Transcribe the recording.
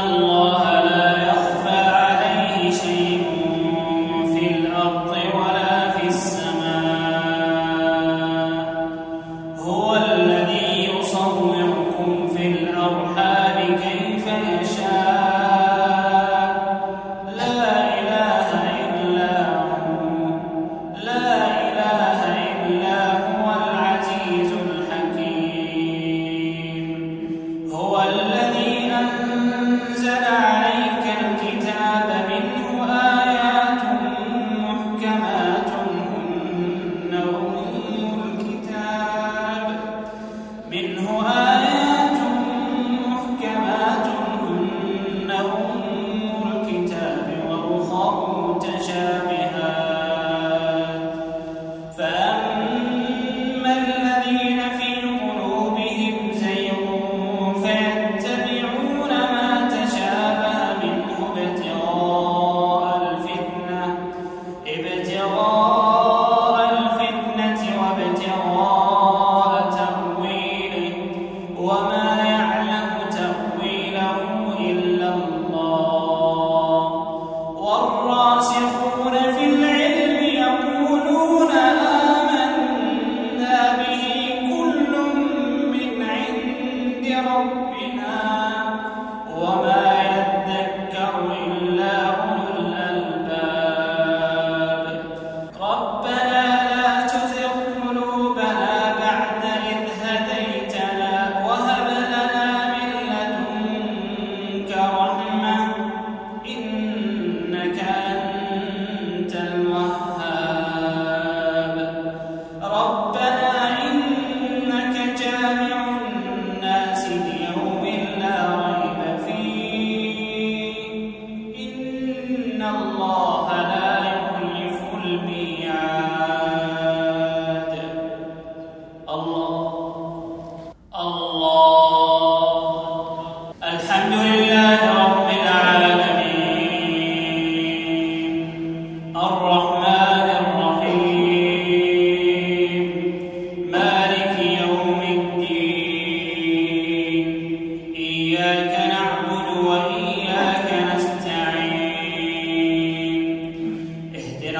الله from